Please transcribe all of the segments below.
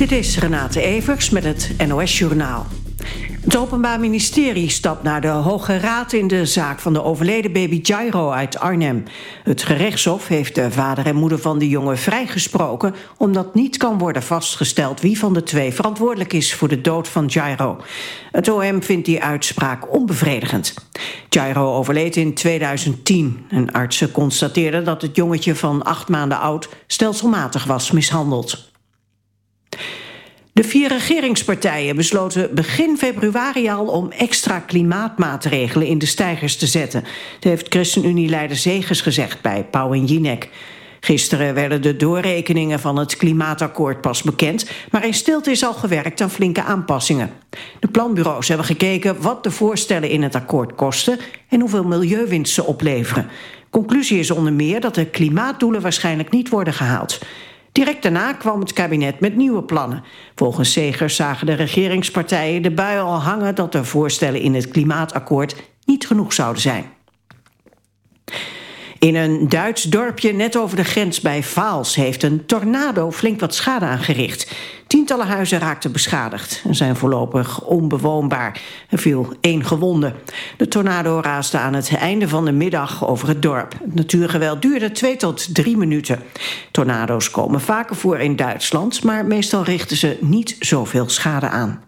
Dit is Renate Evers met het NOS Journaal. Het Openbaar Ministerie stapt naar de Hoge Raad in de zaak van de overleden baby Jairo uit Arnhem. Het gerechtshof heeft de vader en moeder van de jongen vrijgesproken omdat niet kan worden vastgesteld wie van de twee verantwoordelijk is voor de dood van Jairo. Het OM vindt die uitspraak onbevredigend. Jairo overleed in 2010 en artsen constateerden dat het jongetje van acht maanden oud stelselmatig was mishandeld. De vier regeringspartijen besloten begin februari al om extra klimaatmaatregelen in de stijgers te zetten. Dat heeft ChristenUnie-leider Zegers gezegd bij Pauw en Jinek. Gisteren werden de doorrekeningen van het klimaatakkoord pas bekend, maar in stilte is al gewerkt aan flinke aanpassingen. De planbureaus hebben gekeken wat de voorstellen in het akkoord kosten en hoeveel milieuwinst ze opleveren. Conclusie is onder meer dat de klimaatdoelen waarschijnlijk niet worden gehaald. Direct daarna kwam het kabinet met nieuwe plannen. Volgens Segers zagen de regeringspartijen de bui al hangen... dat de voorstellen in het klimaatakkoord niet genoeg zouden zijn. In een Duits dorpje net over de grens bij Vaals... heeft een tornado flink wat schade aangericht. Tientallen huizen raakten beschadigd en zijn voorlopig onbewoonbaar. Er viel één gewonde. De tornado raasde aan het einde van de middag over het dorp. Het natuurgeweld duurde twee tot drie minuten. Tornado's komen vaker voor in Duitsland... maar meestal richten ze niet zoveel schade aan.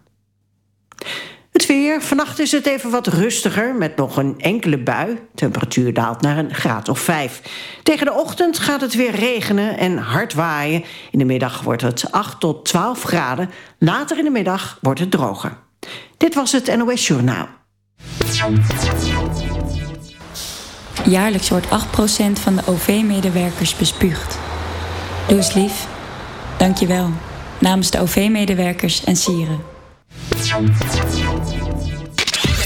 Het weer. Vannacht is het even wat rustiger met nog een enkele bui. Temperatuur daalt naar een graad of vijf. Tegen de ochtend gaat het weer regenen en hard waaien. In de middag wordt het 8 tot 12 graden. Later in de middag wordt het droger. Dit was het NOS Journaal. Jaarlijks wordt 8% van de OV-medewerkers bespuugd. Doe eens lief. Dank je wel. Namens de OV-medewerkers en sieren.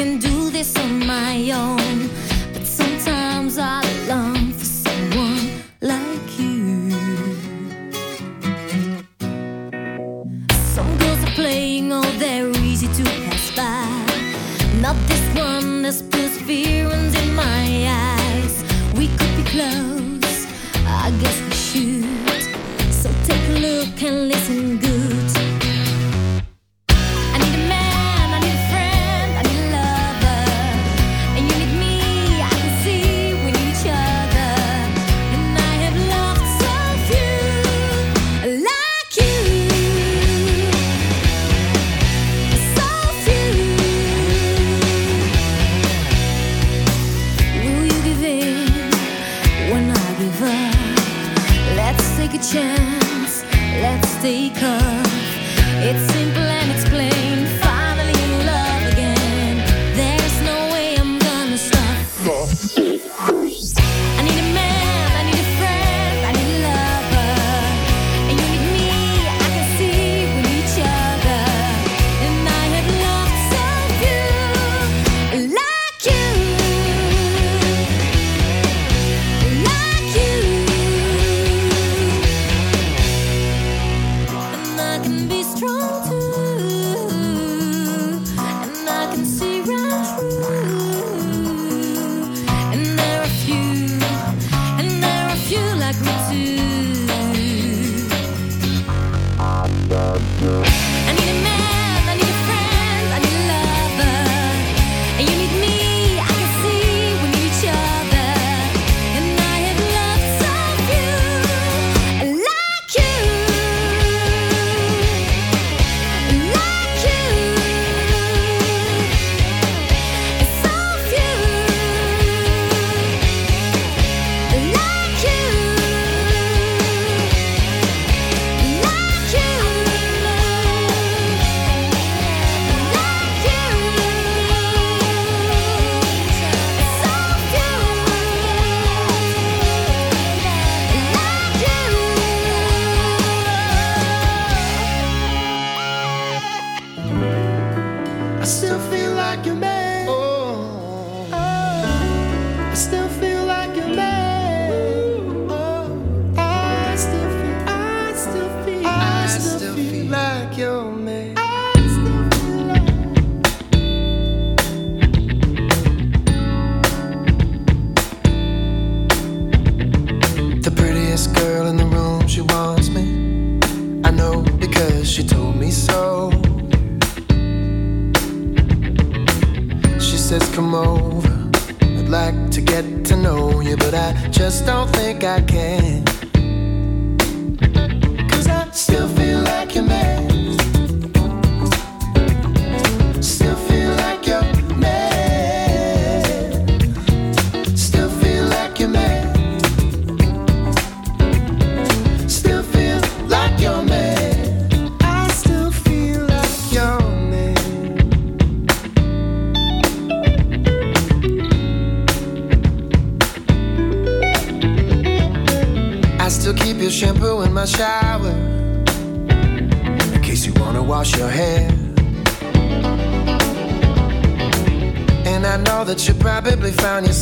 Can do this on my own. Música told me so. She says, Come over. I'd like to get to know you, but I just don't think I can.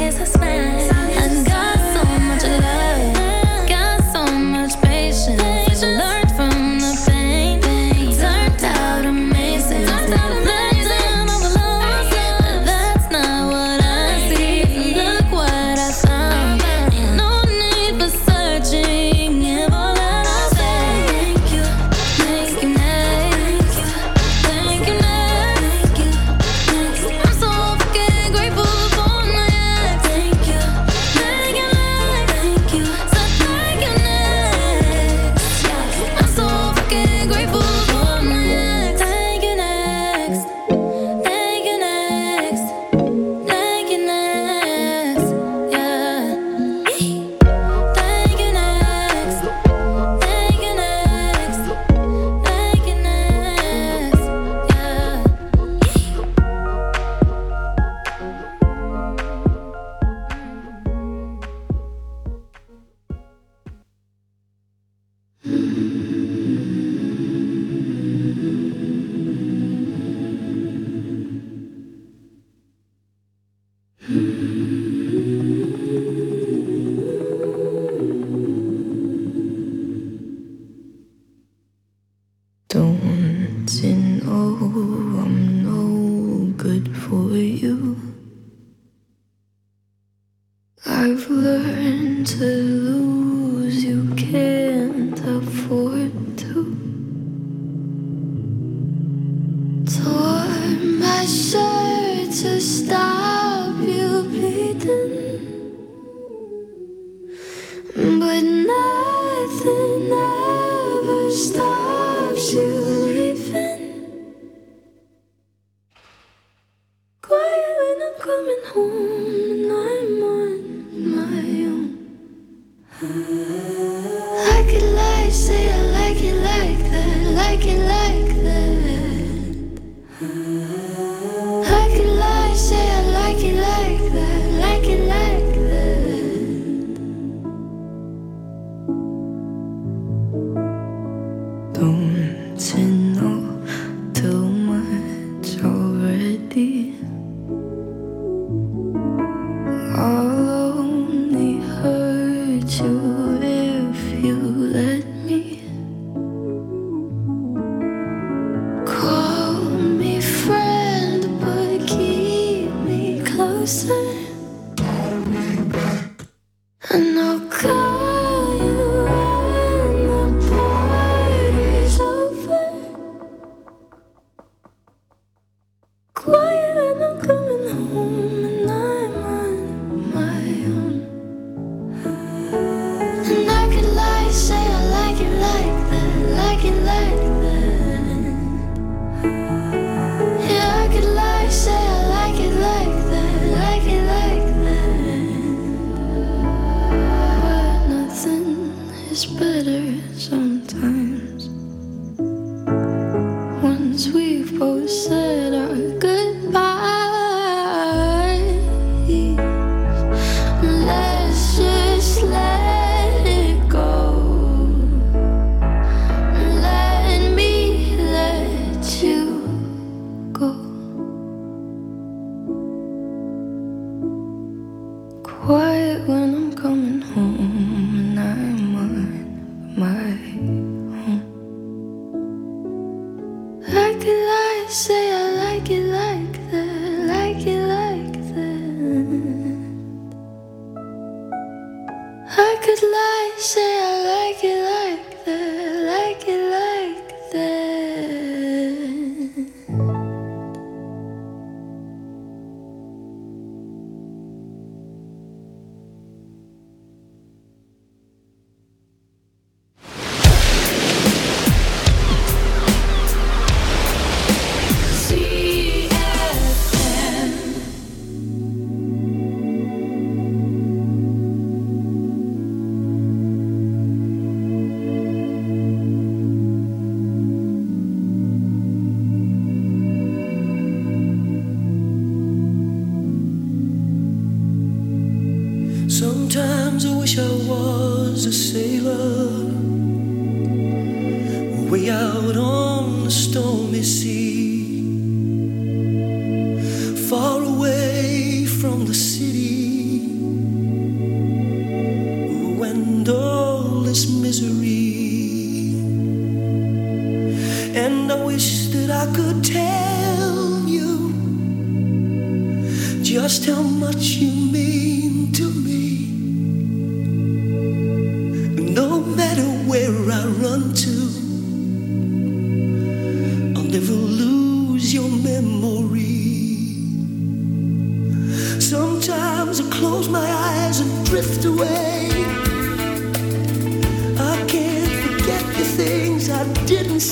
as I smile. you. quiet when I'm coming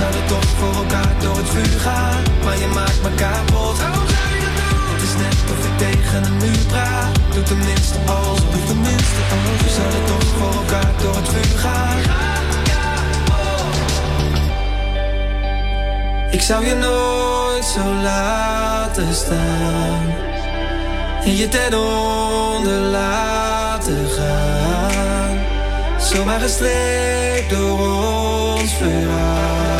Zouden toch voor elkaar door het vuur gaan. Maar je maakt me kapot. Waarom zou je dat doen? Het is net of ik tegen een muur praat. Doe tenminste alsof. Doe tenminste alsof. We zouden toch voor elkaar door het vuur gaan. Ik zou je nooit zo laten staan. En je ten onder laten gaan. Zomaar gestreept door ons verhaal.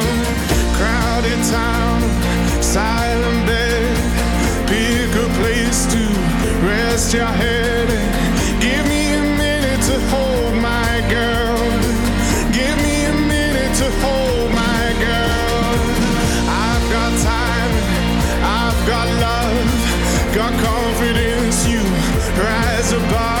Your head. Give me a minute to hold my girl. Give me a minute to hold my girl. I've got time, I've got love, got confidence. You rise above.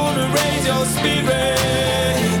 raise your spirits.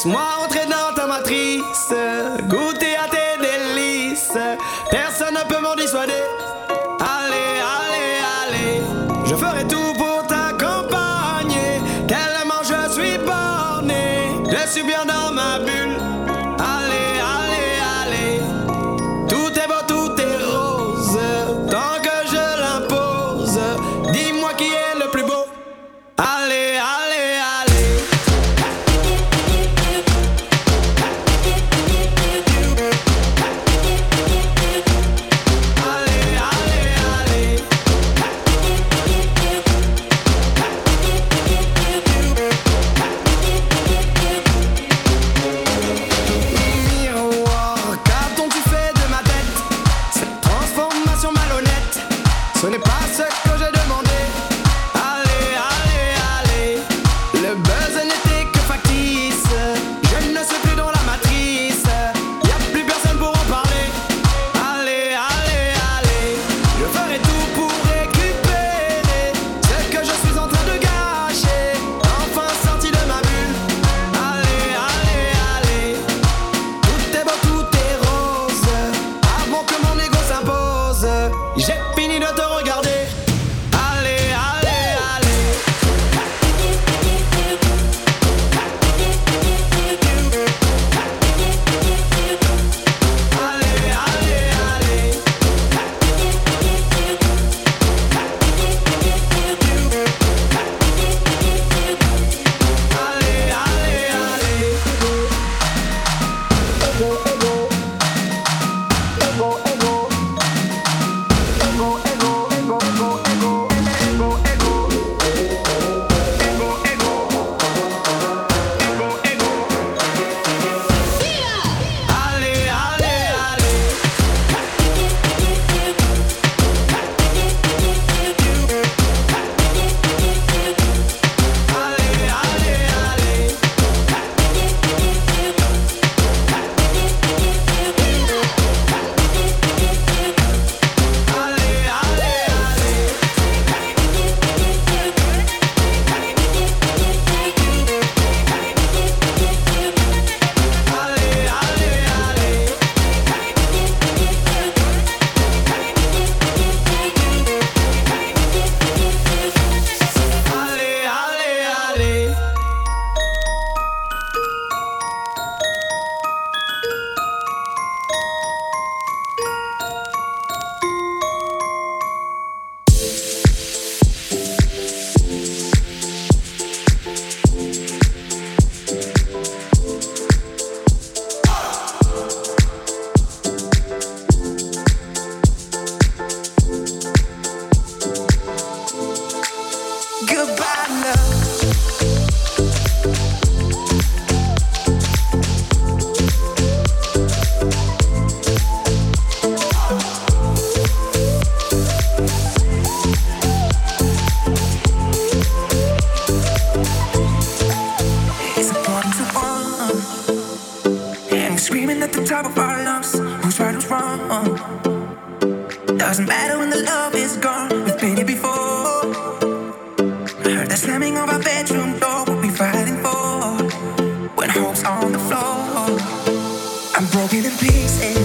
small Doesn't matter when the love is gone, we've been here before. I heard the slamming of our bedroom door, what we fighting for? When hope's on the floor, I'm broken in pieces.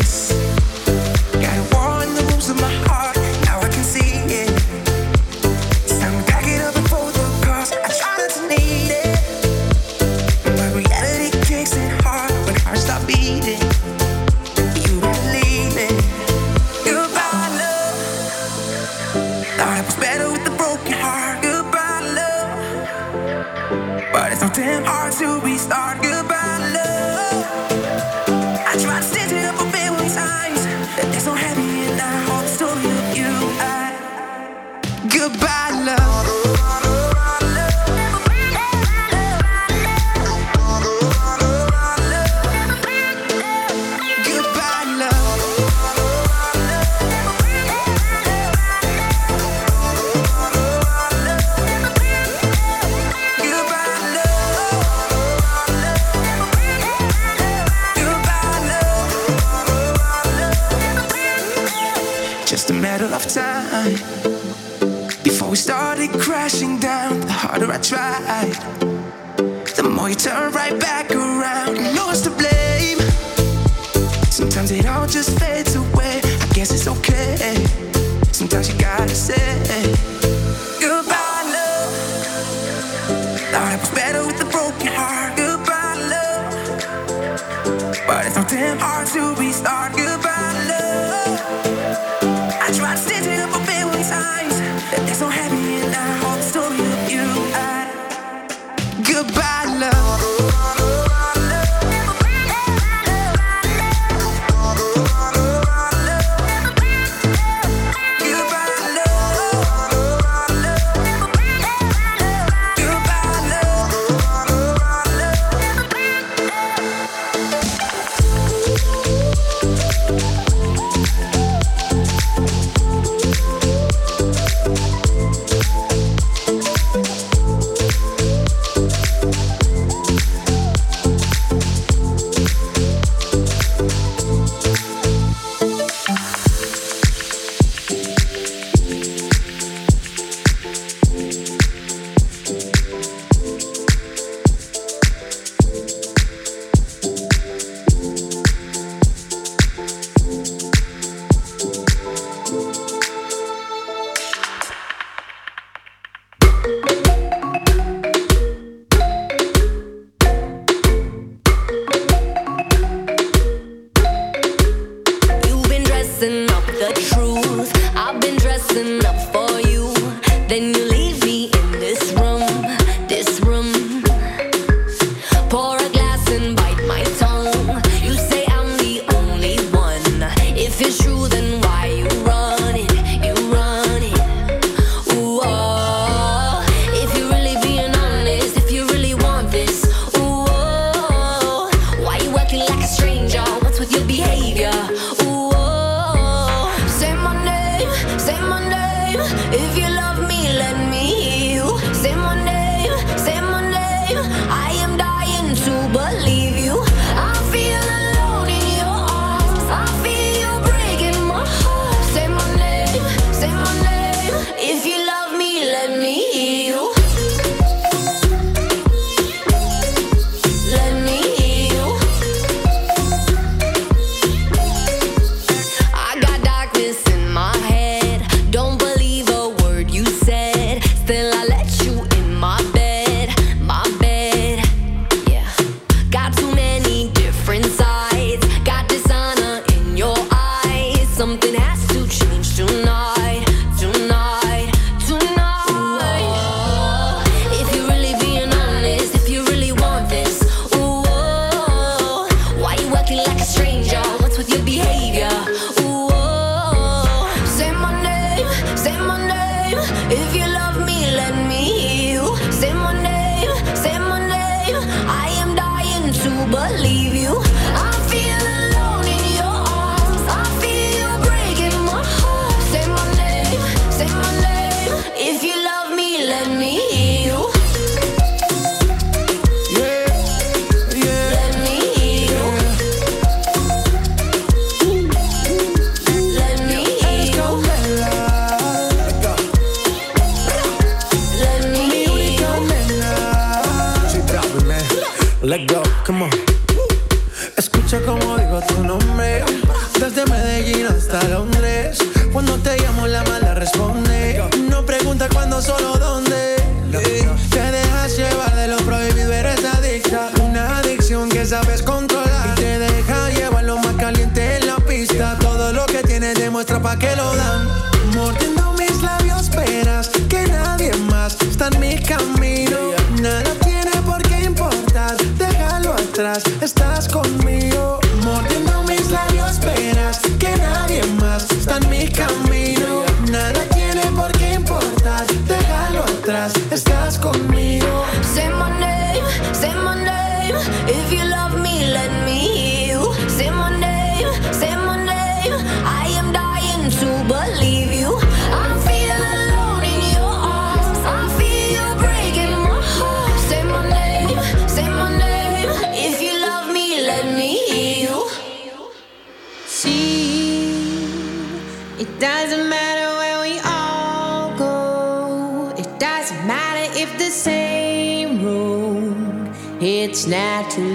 it's natural.